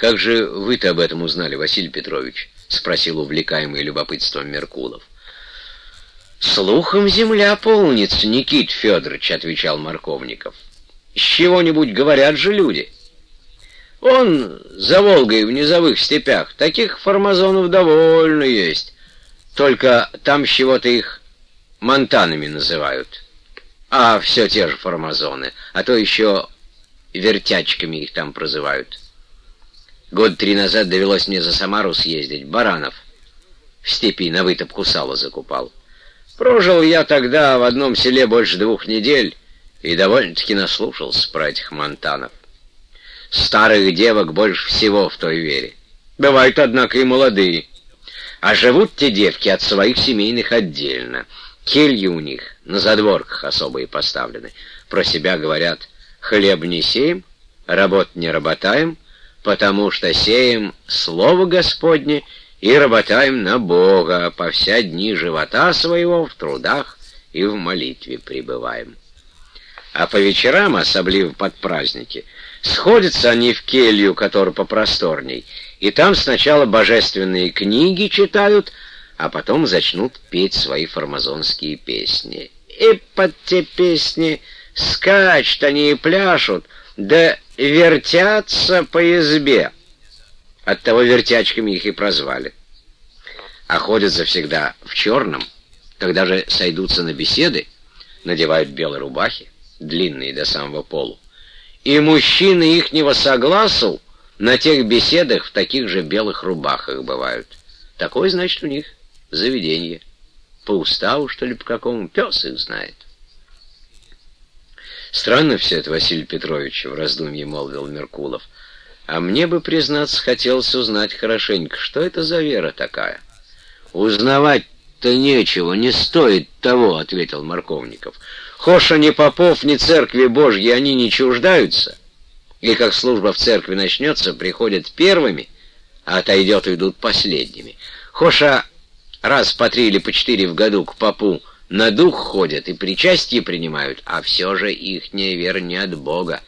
«Как же вы-то об этом узнали, Василий Петрович?» — спросил увлекаемый любопытством Меркулов. «Слухом земля полнится, Никит Федорович», — отвечал Марковников. «С чего-нибудь говорят же люди». «Он за Волгой в низовых степях. Таких формазонов довольно есть. Только там с чего-то их монтанами называют. А все те же формазоны. А то еще вертячками их там прозывают». Год три назад довелось мне за Самару съездить. Баранов в степи на вытопку сала закупал. Прожил я тогда в одном селе больше двух недель и довольно-таки наслушался про этих монтанов. Старых девок больше всего в той вере. Бывают, однако, и молодые. А живут те девки от своих семейных отдельно. Кельи у них на задворках особые поставлены. Про себя говорят, хлеб не сеем, работ не работаем, потому что сеем Слово Господне и работаем на Бога, по вся дни живота своего в трудах и в молитве пребываем. А по вечерам, особливо под праздники, сходятся они в келью, которая попросторней, и там сначала божественные книги читают, а потом зачнут петь свои формазонские песни. И под те песни скачут они и пляшут, да вертятся по избе. Оттого вертячками их и прозвали. А ходят завсегда в черном, когда же сойдутся на беседы, надевают белые рубахи, длинные до самого полу. И мужчины ихнего согласу на тех беседах в таких же белых рубахах бывают. Такое, значит, у них заведение. По уставу, что ли, по какому, пес их знает. «Странно все это, Василий Петрович», — в раздумье молвил Меркулов. «А мне бы, признаться, хотелось узнать хорошенько, что это за вера такая?» «Узнавать-то нечего, не стоит того», — ответил Марковников. «Хоша ни попов, ни церкви Божьей они не чуждаются, и как служба в церкви начнется, приходят первыми, а отойдет идут последними. Хоша раз по три или по четыре в году к попу на дух ходят и причастие принимают, а все же ихняя вера не от Бога,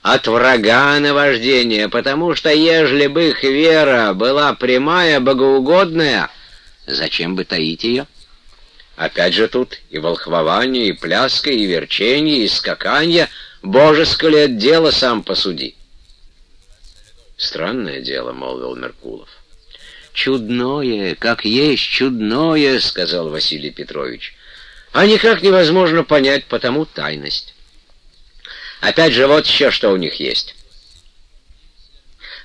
от врага наваждения, потому что ежели бы их вера была прямая, богоугодная, зачем бы таить ее? Опять же тут и волхвование, и пляска, и верчение, и скаканье, божеское ли это дело, сам посуди. Странное дело, — молвил Меркулов. «Чудное, как есть чудное», — сказал Василий Петрович а никак невозможно понять, потому тайность. Опять же, вот еще что у них есть.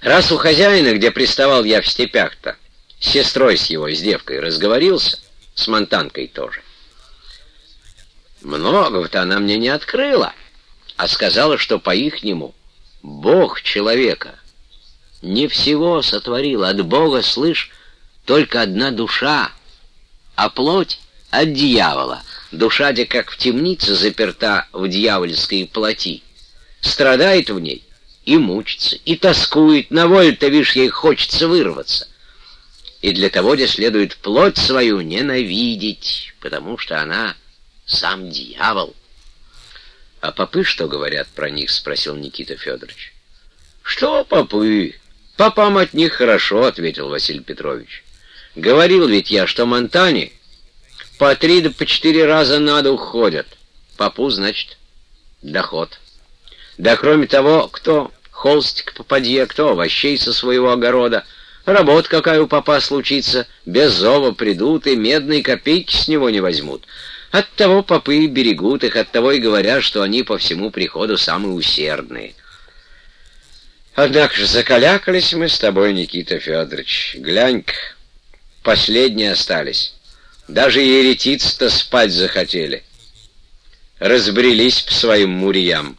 Раз у хозяина, где приставал я в степях-то, с сестрой с его, с девкой, разговорился, с Монтанкой тоже. Многого-то она мне не открыла, а сказала, что по-ихнему Бог человека не всего сотворил, от Бога, слышь, только одна душа, а плоть от дьявола. Душа, де как в темнице заперта в дьявольской плоти, страдает в ней и мучится, и тоскует, на волю-то, вишь, ей хочется вырваться. И для того, где следует плоть свою ненавидеть, потому что она сам дьявол. — А попы что говорят про них? — спросил Никита Федорович. — Что попы? Попам от них хорошо, — ответил Василий Петрович. — Говорил ведь я, что Монтане по три да по четыре раза на дух ходят. Попу, значит, доход. Да кроме того, кто холстик попадье, кто овощей со своего огорода, работа какая у папа случится, без зова придут и медные копейки с него не возьмут. Оттого попы берегут их, оттого и говорят, что они по всему приходу самые усердные. Однако же закалякались мы с тобой, Никита Федорович. Глянь-ка, последние остались. Даже еретицы-то спать захотели. Разбрелись по своим мурьям.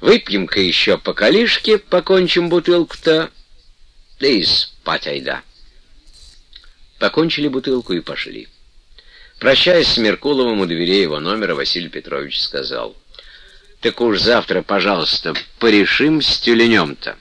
Выпьем-ка еще по калишке, покончим бутылку-то, да и спать айда. Покончили бутылку и пошли. Прощаясь с Меркуловым у дверей его номера, Василий Петрович сказал, «Так уж завтра, пожалуйста, порешим с тюленем-то».